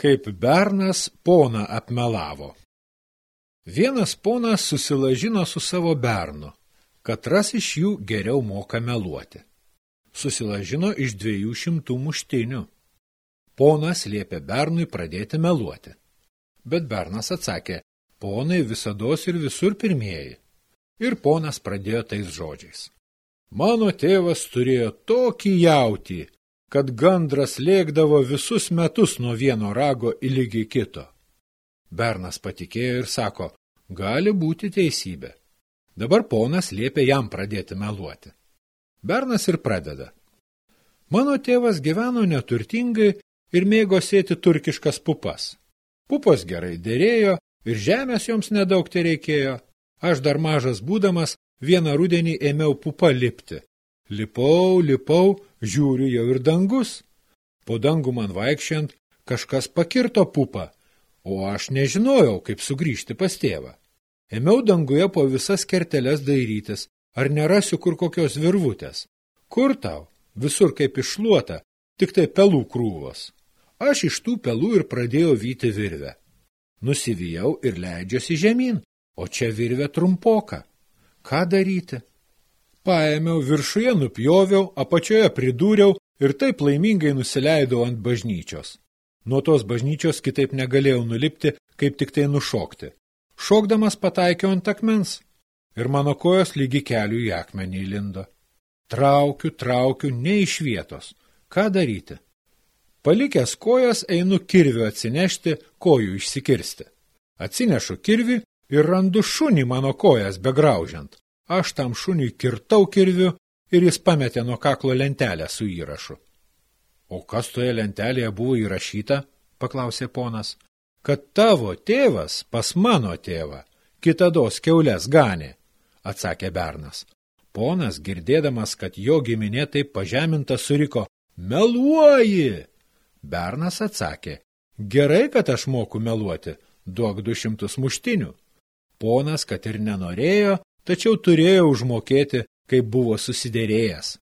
kaip Bernas poną apmelavo. Vienas ponas susilažino su savo bernu, katras iš jų geriau moka meluoti. Susilažino iš dviejų šimtų muštinių. Ponas liepė bernui pradėti meluoti. Bet bernas atsakė, ponai visados ir visur pirmieji. Ir ponas pradėjo tais žodžiais. Mano tėvas turėjo tokį jautį, kad gandras lėkdavo visus metus nuo vieno rago į lygi kito. Bernas patikėjo ir sako, gali būti teisybė. Dabar ponas liepė jam pradėti meluoti. Bernas ir pradeda. Mano tėvas gyveno neturtingai ir mėgo sėti turkiškas pupas. Pupos gerai dėrėjo ir žemės joms nedaug te reikėjo. Aš dar mažas būdamas vieną rudenį ėmiau pupą lipti. Lipau, lipau, žiūriu jau ir dangus. Po dangų man vaikščiant kažkas pakirto pupą, o aš nežinojau, kaip sugrįžti pas tėvą. Ėmiau danguje po visas kerteles dairytis, ar nerasiu kur kokios virvutės. Kur tau? Visur kaip iššluota, tik tai pelų krūvos. Aš iš tų pelų ir pradėjau vyti virvę. Nusivijau ir leidžiuosi žemyn, o čia virvė trumpoka. Ką daryti? Paėmiau, viršuje nupjoviau, apačioje pridūriau ir taip laimingai nusileidau ant bažnyčios. Nuo tos bažnyčios kitaip negalėjau nulipti, kaip tik tai nušokti. Šokdamas pataikiau ant akmens ir mano kojos lygi kelių į akmenį įlindo. Traukiu, traukiu, ne iš vietos. Ką daryti? Palikęs kojas einu kirvių atsinešti, kojų išsikirsti. Atsinešu kirvį ir randu šunį mano kojas begraužiant. Aš tam šuniui kirtau kirviu ir jis pametė nuo kaklo lentelę su įrašu. O kas toje lentelėje buvo įrašyta, paklausė ponas, kad tavo tėvas pas mano tėvą kitados keulės ganė, atsakė Bernas. Ponas, girdėdamas, kad jo giminė taip pažeminta, suriko, meluoji! Bernas atsakė, gerai, kad aš moku meluoti, duok du šimtus muštinių. Ponas, kad ir nenorėjo, tačiau turėjo užmokėti, kaip buvo susidėrėjęs.